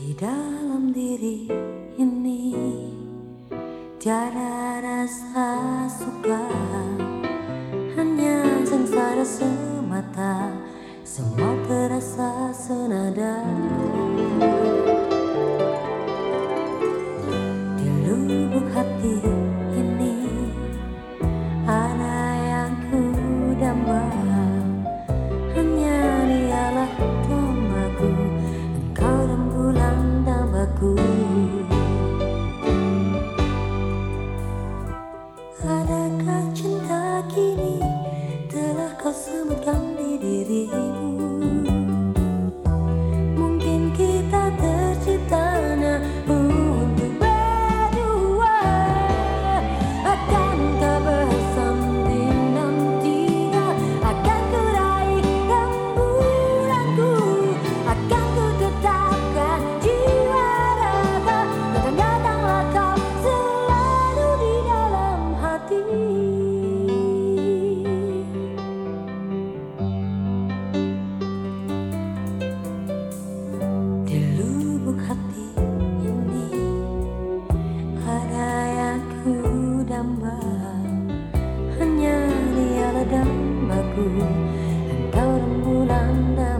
Di dalam diri ini. Tiada rasa suka Hanya sengsara semata. Semua terasa senada. apakah cinta kini agamaku Engkau rembulan damai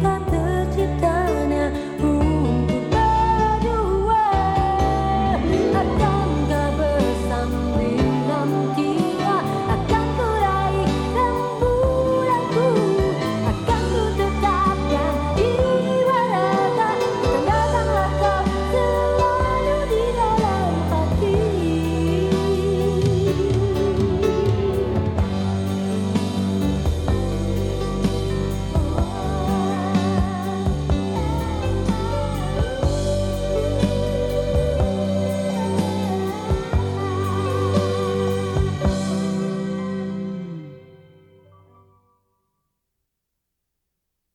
Tak 己